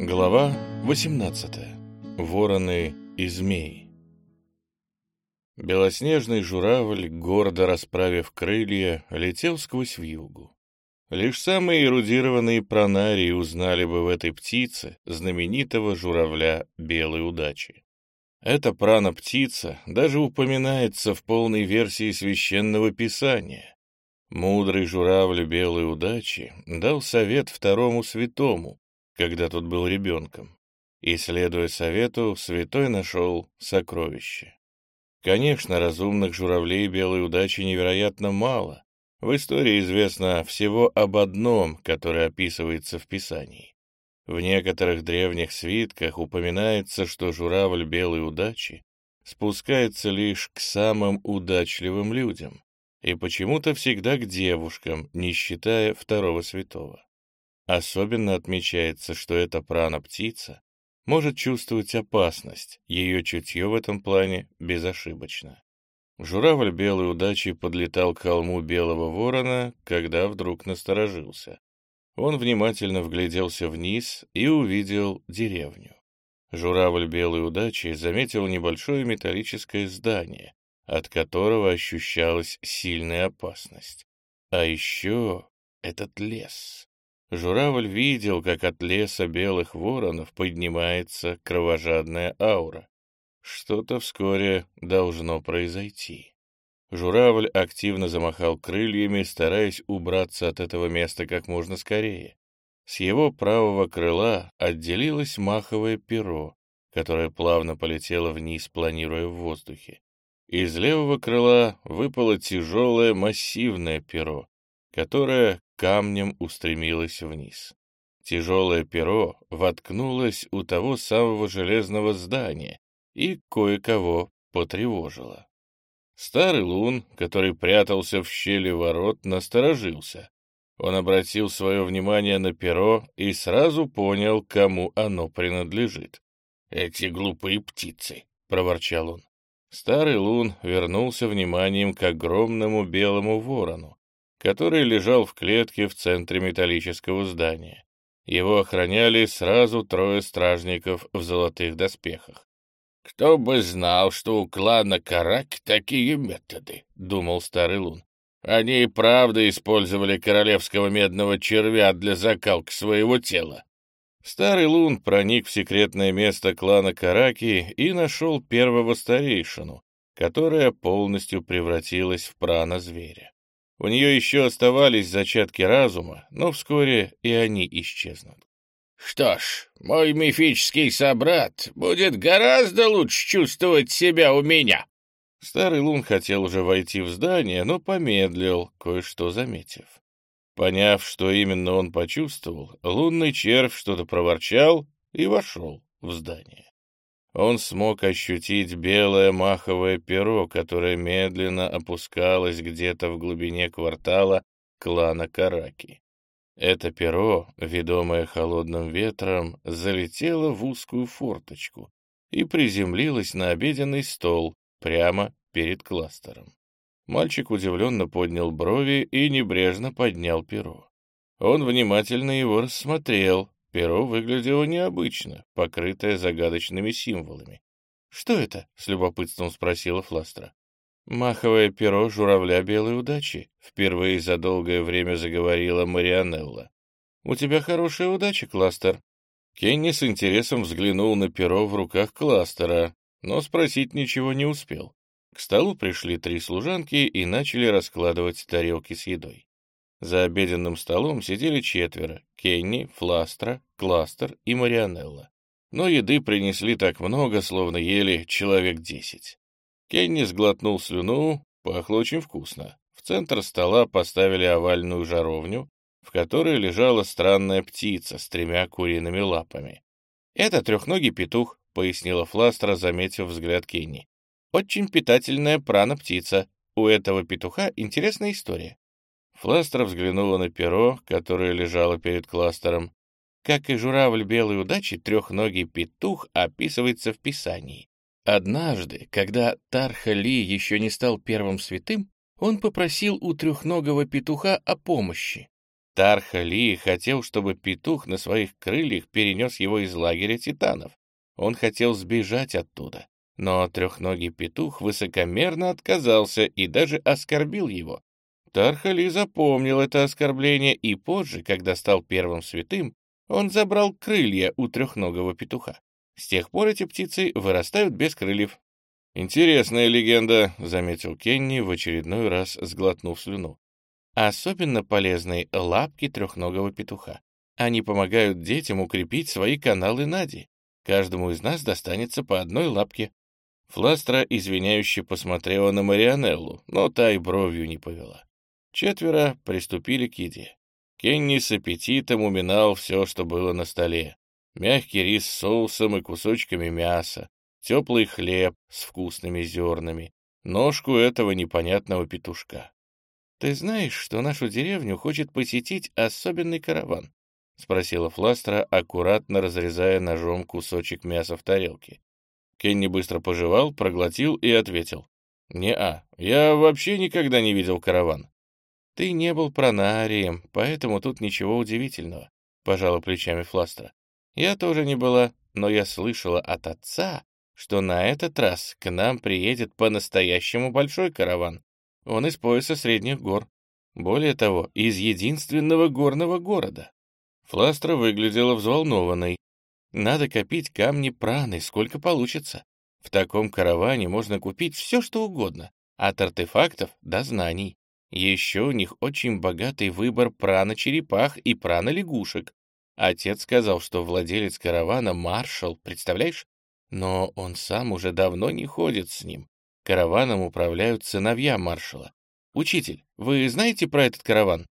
Глава 18. Вороны и змеи. Белоснежный журавль, гордо расправив крылья, летел сквозь вьюгу. Лишь самые эрудированные пронарии узнали бы в этой птице знаменитого журавля белой удачи. Эта прана-птица даже упоминается в полной версии священного писания. Мудрый журавль белой удачи дал совет второму святому, когда тот был ребенком. И, следуя совету, святой нашел сокровище. Конечно, разумных журавлей белой удачи невероятно мало. В истории известно всего об одном, который описывается в Писании. В некоторых древних свитках упоминается, что журавль белой удачи спускается лишь к самым удачливым людям и почему-то всегда к девушкам, не считая второго святого. Особенно отмечается, что эта прана-птица может чувствовать опасность, ее чутье в этом плане безошибочно. Журавль белой удачи подлетал к холму белого ворона, когда вдруг насторожился. Он внимательно вгляделся вниз и увидел деревню. Журавль белой удачи заметил небольшое металлическое здание, от которого ощущалась сильная опасность. А еще этот лес. Журавль видел, как от леса белых воронов поднимается кровожадная аура. Что-то вскоре должно произойти. Журавль активно замахал крыльями, стараясь убраться от этого места как можно скорее. С его правого крыла отделилось маховое перо, которое плавно полетело вниз, планируя в воздухе. Из левого крыла выпало тяжелое массивное перо, которое камнем устремилось вниз. Тяжелое перо воткнулось у того самого железного здания и кое-кого потревожило. Старый лун, который прятался в щели ворот, насторожился. Он обратил свое внимание на перо и сразу понял, кому оно принадлежит. «Эти глупые птицы!» — проворчал он. Старый лун вернулся вниманием к огромному белому ворону, который лежал в клетке в центре металлического здания. Его охраняли сразу трое стражников в золотых доспехах. «Кто бы знал, что у клана Карак такие методы», — думал Старый Лун. «Они и правда использовали королевского медного червя для закалки своего тела». Старый Лун проник в секретное место клана Караки и нашел первого старейшину, которая полностью превратилась в прана-зверя. У нее еще оставались зачатки разума, но вскоре и они исчезнут. «Что ж, мой мифический собрат будет гораздо лучше чувствовать себя у меня!» Старый Лун хотел уже войти в здание, но помедлил, кое-что заметив. Поняв, что именно он почувствовал, лунный червь что-то проворчал и вошел в здание он смог ощутить белое маховое перо, которое медленно опускалось где-то в глубине квартала клана Караки. Это перо, ведомое холодным ветром, залетело в узкую форточку и приземлилось на обеденный стол прямо перед кластером. Мальчик удивленно поднял брови и небрежно поднял перо. Он внимательно его рассмотрел, Перо выглядело необычно, покрытое загадочными символами. «Что это?» — с любопытством спросила Фластра. «Маховое перо журавля белой удачи», — впервые за долгое время заговорила Марианелла. «У тебя хорошая удача, Кластер». Кенни с интересом взглянул на перо в руках Кластера, но спросить ничего не успел. К столу пришли три служанки и начали раскладывать тарелки с едой. За обеденным столом сидели четверо — Кенни, Фластра, Кластер и Марианелла. Но еды принесли так много, словно ели человек десять. Кенни сглотнул слюну, пахло очень вкусно. В центр стола поставили овальную жаровню, в которой лежала странная птица с тремя куриными лапами. «Это трехногий петух», — пояснила Фластра, заметив взгляд Кенни. «Очень питательная прана-птица. У этого петуха интересная история. Фластер взглянула на перо, которое лежало перед кластером. Как и журавль белой удачи, трехногий петух описывается в Писании. Однажды, когда Тарха-Ли еще не стал первым святым, он попросил у трехногого петуха о помощи. Тарха Ли хотел, чтобы петух на своих крыльях перенес его из лагеря титанов. Он хотел сбежать оттуда, но трехногий петух высокомерно отказался и даже оскорбил его. Тархали запомнил это оскорбление, и позже, когда стал первым святым, он забрал крылья у трехногого петуха. С тех пор эти птицы вырастают без крыльев. «Интересная легенда», — заметил Кенни, в очередной раз сглотнув слюну. «Особенно полезны лапки трехногого петуха. Они помогают детям укрепить свои каналы Нади. Каждому из нас достанется по одной лапке». Фластра извиняюще посмотрела на Марианеллу, но та и бровью не повела. Четверо приступили к еде. Кенни с аппетитом уминал все, что было на столе. Мягкий рис с соусом и кусочками мяса, теплый хлеб с вкусными зернами, ножку этого непонятного петушка. «Ты знаешь, что нашу деревню хочет посетить особенный караван?» — спросила Фластра, аккуратно разрезая ножом кусочек мяса в тарелке. Кенни быстро пожевал, проглотил и ответил. «Не-а, я вообще никогда не видел караван». «Ты не был пронарием, поэтому тут ничего удивительного», — пожала плечами Фластра. «Я тоже не была, но я слышала от отца, что на этот раз к нам приедет по-настоящему большой караван. Он из пояса средних гор. Более того, из единственного горного города». Фластра выглядела взволнованной. «Надо копить камни праны, сколько получится. В таком караване можно купить все, что угодно, от артефактов до знаний. Еще у них очень богатый выбор прана-черепах и прана-лягушек. Отец сказал, что владелец каравана — маршал, представляешь? Но он сам уже давно не ходит с ним. Караваном управляют сыновья маршала. «Учитель, вы знаете про этот караван?»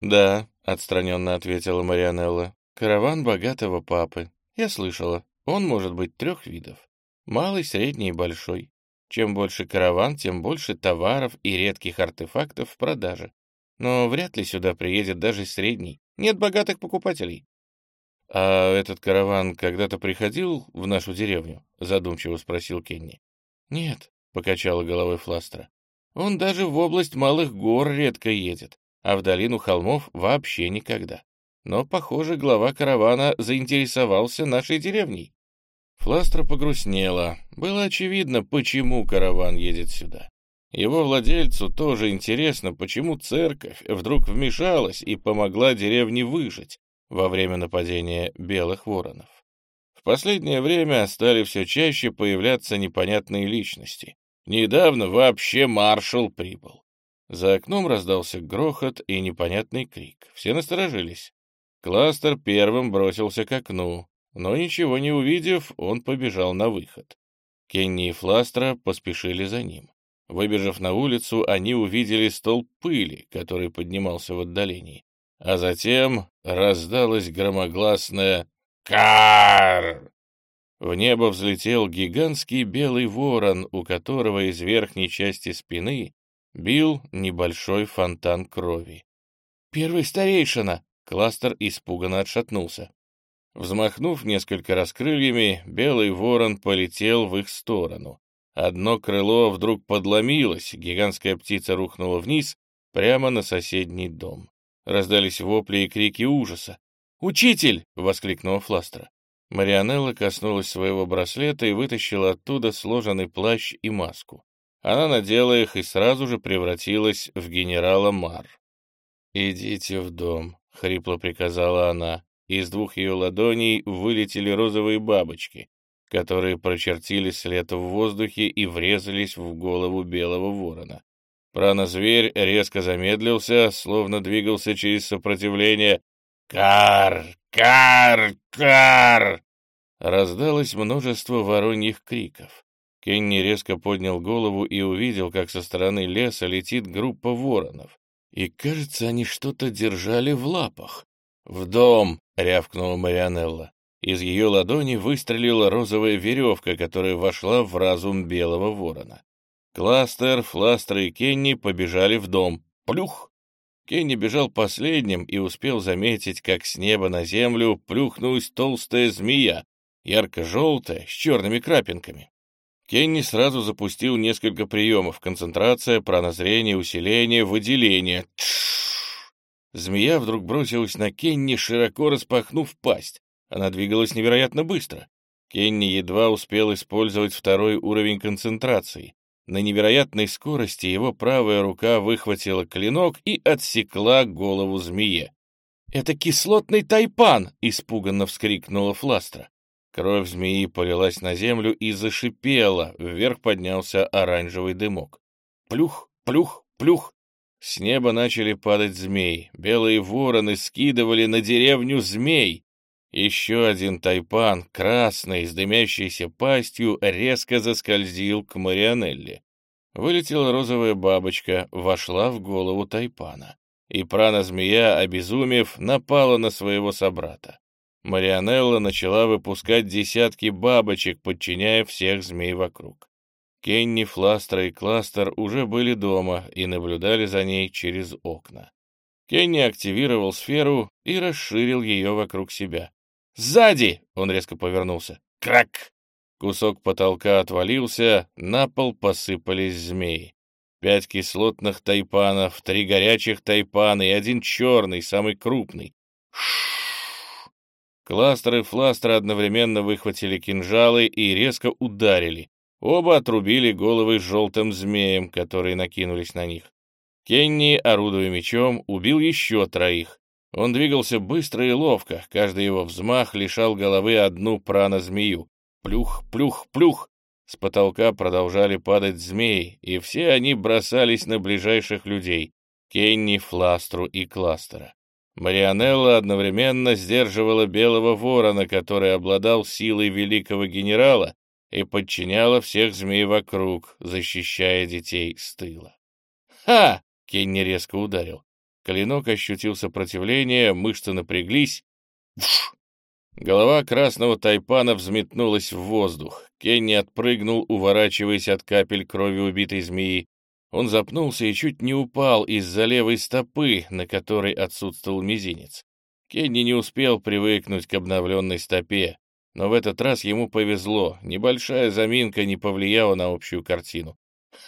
«Да», — отстраненно ответила Марианелла. «Караван богатого папы. Я слышала. Он может быть трех видов. Малый, средний и большой. Чем больше караван, тем больше товаров и редких артефактов в продаже. Но вряд ли сюда приедет даже средний. Нет богатых покупателей. — А этот караван когда-то приходил в нашу деревню? — задумчиво спросил Кенни. — Нет, — покачала головой Фластера. — Он даже в область малых гор редко едет, а в долину холмов вообще никогда. Но, похоже, глава каравана заинтересовался нашей деревней. Фластра погрустнела. Было очевидно, почему караван едет сюда. Его владельцу тоже интересно, почему церковь вдруг вмешалась и помогла деревне выжить во время нападения белых воронов. В последнее время стали все чаще появляться непонятные личности. Недавно вообще маршал прибыл. За окном раздался грохот и непонятный крик. Все насторожились. Кластер первым бросился к окну. Но ничего не увидев, он побежал на выход. Кенни и Фластра поспешили за ним. Выбежав на улицу, они увидели столб пыли, который поднимался в отдалении. А затем раздалось громогласное «Кар!». В небо взлетел гигантский белый ворон, у которого из верхней части спины бил небольшой фонтан крови. «Первый старейшина!» — кластер испуганно отшатнулся. Взмахнув несколько раз крыльями, белый ворон полетел в их сторону. Одно крыло вдруг подломилось, гигантская птица рухнула вниз, прямо на соседний дом. Раздались вопли и крики ужаса. «Учитель!» — воскликнула Фластера. Марианелла коснулась своего браслета и вытащила оттуда сложенный плащ и маску. Она надела их и сразу же превратилась в генерала Мар. «Идите в дом», — хрипло приказала она. Из двух ее ладоней вылетели розовые бабочки, которые прочертили след в воздухе и врезались в голову белого ворона. Прано-зверь резко замедлился, словно двигался через сопротивление. «Кар! Кар! Кар!» Раздалось множество вороньих криков. Кенни резко поднял голову и увидел, как со стороны леса летит группа воронов. И, кажется, они что-то держали в лапах. «В дом!» — рявкнула Марианелла. Из ее ладони выстрелила розовая веревка, которая вошла в разум белого ворона. Кластер, Фластер и Кенни побежали в дом. Плюх! Кенни бежал последним и успел заметить, как с неба на землю плюхнулась толстая змея, ярко-желтая, с черными крапинками. Кенни сразу запустил несколько приемов — концентрация, пронозрение, усиление, выделение. Тш! Змея вдруг бросилась на Кенни, широко распахнув пасть. Она двигалась невероятно быстро. Кенни едва успел использовать второй уровень концентрации. На невероятной скорости его правая рука выхватила клинок и отсекла голову змее. «Это кислотный тайпан!» — испуганно вскрикнула Фластра. Кровь змеи полилась на землю и зашипела, вверх поднялся оранжевый дымок. Плюх, плюх, плюх. С неба начали падать змеи. Белые вороны скидывали на деревню змей. Еще один тайпан, красный, с дымящейся пастью, резко заскользил к Марианелле. Вылетела розовая бабочка, вошла в голову тайпана. И прана-змея, обезумев, напала на своего собрата. Марианелла начала выпускать десятки бабочек, подчиняя всех змей вокруг. Кенни, Фластер и Кластер уже были дома и наблюдали за ней через окна. Кенни активировал сферу и расширил ее вокруг себя. «Сзади!» — он резко повернулся. «Крак!» Кусок потолка отвалился, на пол посыпались змеи. Пять кислотных тайпанов, три горячих тайпана и один черный, самый крупный. Ш Кластер и Фластер одновременно выхватили кинжалы и резко ударили. Оба отрубили головы желтым змеем, которые накинулись на них. Кенни, орудуя мечом, убил еще троих. Он двигался быстро и ловко, каждый его взмах лишал головы одну прана-змею. Плюх, плюх, плюх! С потолка продолжали падать змеи, и все они бросались на ближайших людей — Кенни, Фластру и Кластера. Марианелла одновременно сдерживала белого ворона, который обладал силой великого генерала и подчиняла всех змей вокруг, защищая детей с тыла. «Ха!» — Кенни резко ударил. Клинок ощутил сопротивление, мышцы напряглись. Вш! Голова красного тайпана взметнулась в воздух. Кенни отпрыгнул, уворачиваясь от капель крови убитой змеи. Он запнулся и чуть не упал из-за левой стопы, на которой отсутствовал мизинец. Кенни не успел привыкнуть к обновленной стопе, но в этот раз ему повезло, небольшая заминка не повлияла на общую картину.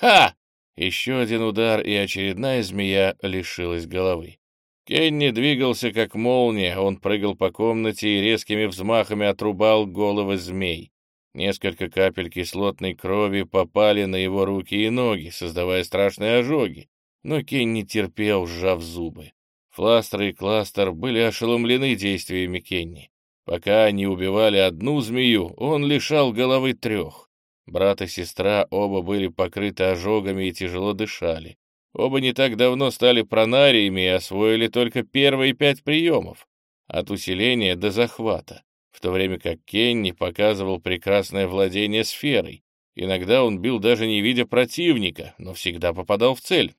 «Ха!» Еще один удар, и очередная змея лишилась головы. Кенни двигался как молния, он прыгал по комнате и резкими взмахами отрубал головы змей. Несколько капель кислотной крови попали на его руки и ноги, создавая страшные ожоги. Но Кенни терпел, сжав зубы. Фластер и Кластер были ошеломлены действиями Кенни. Пока они убивали одну змею, он лишал головы трех. Брат и сестра оба были покрыты ожогами и тяжело дышали. Оба не так давно стали пронариями и освоили только первые пять приемов, от усиления до захвата, в то время как Кенни показывал прекрасное владение сферой. Иногда он бил даже не видя противника, но всегда попадал в цель.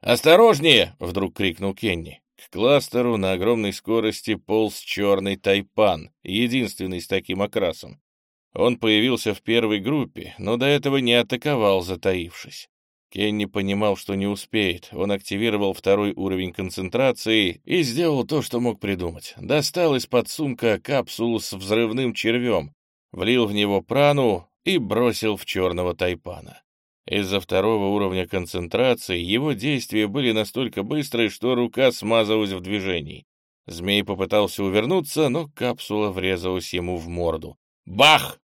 «Осторожнее!» — вдруг крикнул Кенни. К кластеру на огромной скорости полз черный тайпан, единственный с таким окрасом. Он появился в первой группе, но до этого не атаковал, затаившись. Кенни понимал, что не успеет. Он активировал второй уровень концентрации и сделал то, что мог придумать. Достал из-под сумка капсулу с взрывным червем, влил в него прану и бросил в черного тайпана. Из-за второго уровня концентрации его действия были настолько быстрые, что рука смазалась в движении. Змей попытался увернуться, но капсула врезалась ему в морду. Бах!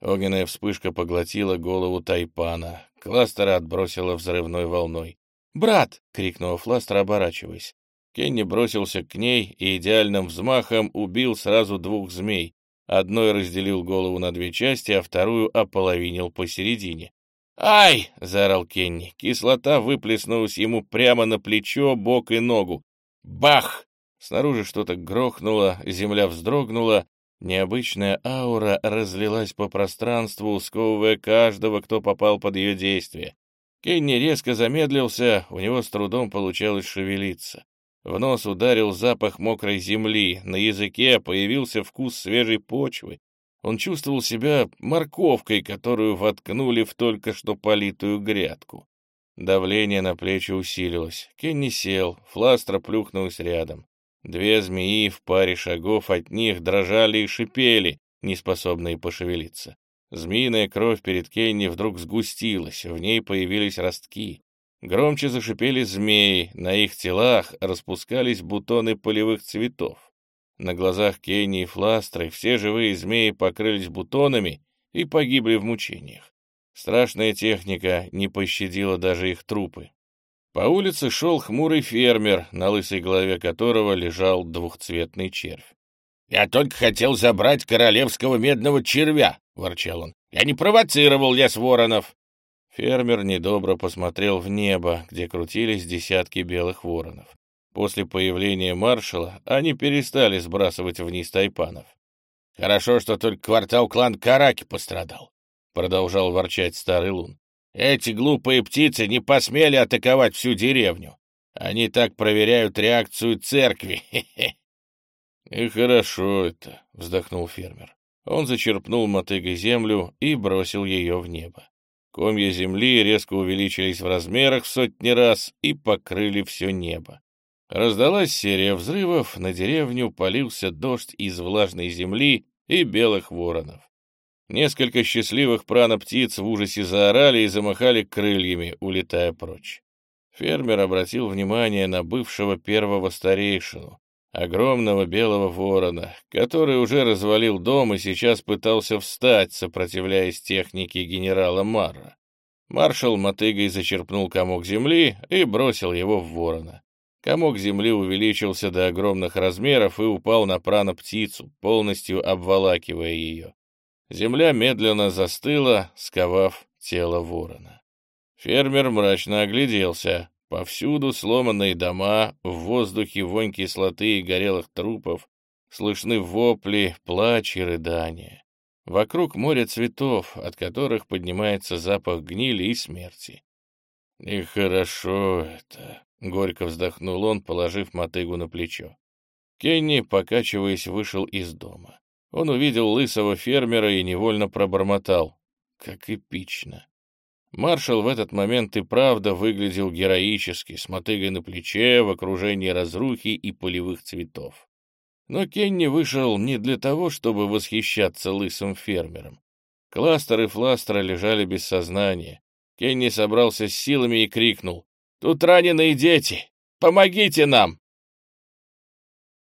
Огненная вспышка поглотила голову Тайпана. Кластера отбросила взрывной волной. «Брат!» — крикнула Фластер, оборачиваясь. Кенни бросился к ней и идеальным взмахом убил сразу двух змей. Одной разделил голову на две части, а вторую ополовинил посередине. «Ай!» — заорал Кенни. Кислота выплеснулась ему прямо на плечо, бок и ногу. Бах! Снаружи что-то грохнуло, земля вздрогнула, Необычная аура разлилась по пространству, сковывая каждого, кто попал под ее действие. Кенни резко замедлился, у него с трудом получалось шевелиться. В нос ударил запах мокрой земли, на языке появился вкус свежей почвы. Он чувствовал себя морковкой, которую воткнули в только что политую грядку. Давление на плечи усилилось. Кенни сел, фластра плюхнулась рядом. Две змеи в паре шагов от них дрожали и шипели, неспособные пошевелиться. Змеиная кровь перед Кенни вдруг сгустилась, в ней появились ростки. Громче зашипели змеи, на их телах распускались бутоны полевых цветов. На глазах Кенни и Фластры все живые змеи покрылись бутонами и погибли в мучениях. Страшная техника не пощадила даже их трупы. По улице шел хмурый фермер, на лысой голове которого лежал двухцветный червь. «Я только хотел забрать королевского медного червя», — ворчал он. «Я не провоцировал лес воронов». Фермер недобро посмотрел в небо, где крутились десятки белых воронов. После появления маршала они перестали сбрасывать вниз тайпанов. «Хорошо, что только квартал клан Караки пострадал», — продолжал ворчать старый лун. «Эти глупые птицы не посмели атаковать всю деревню. Они так проверяют реакцию церкви. «И хорошо это», — вздохнул фермер. Он зачерпнул мотыгой землю и бросил ее в небо. Комья земли резко увеличились в размерах в сотни раз и покрыли все небо. Раздалась серия взрывов, на деревню полился дождь из влажной земли и белых воронов. Несколько счастливых прана-птиц в ужасе заорали и замахали крыльями, улетая прочь. Фермер обратил внимание на бывшего первого старейшину, огромного белого ворона, который уже развалил дом и сейчас пытался встать, сопротивляясь технике генерала Марра. Маршал мотыгой зачерпнул комок земли и бросил его в ворона. Комок земли увеличился до огромных размеров и упал на прано-птицу, полностью обволакивая ее. Земля медленно застыла, сковав тело ворона. Фермер мрачно огляделся. Повсюду сломанные дома, в воздухе вонь кислоты и горелых трупов, слышны вопли, плач и рыдания. Вокруг море цветов, от которых поднимается запах гнили и смерти. «Нехорошо это», — горько вздохнул он, положив мотыгу на плечо. Кенни, покачиваясь, вышел из дома. Он увидел лысого фермера и невольно пробормотал. Как эпично. Маршал в этот момент и правда выглядел героически, с мотыгой на плече, в окружении разрухи и полевых цветов. Но Кенни вышел не для того, чтобы восхищаться лысым фермером. Кластер и Фластер лежали без сознания. Кенни собрался с силами и крикнул. «Тут раненые дети! Помогите нам!»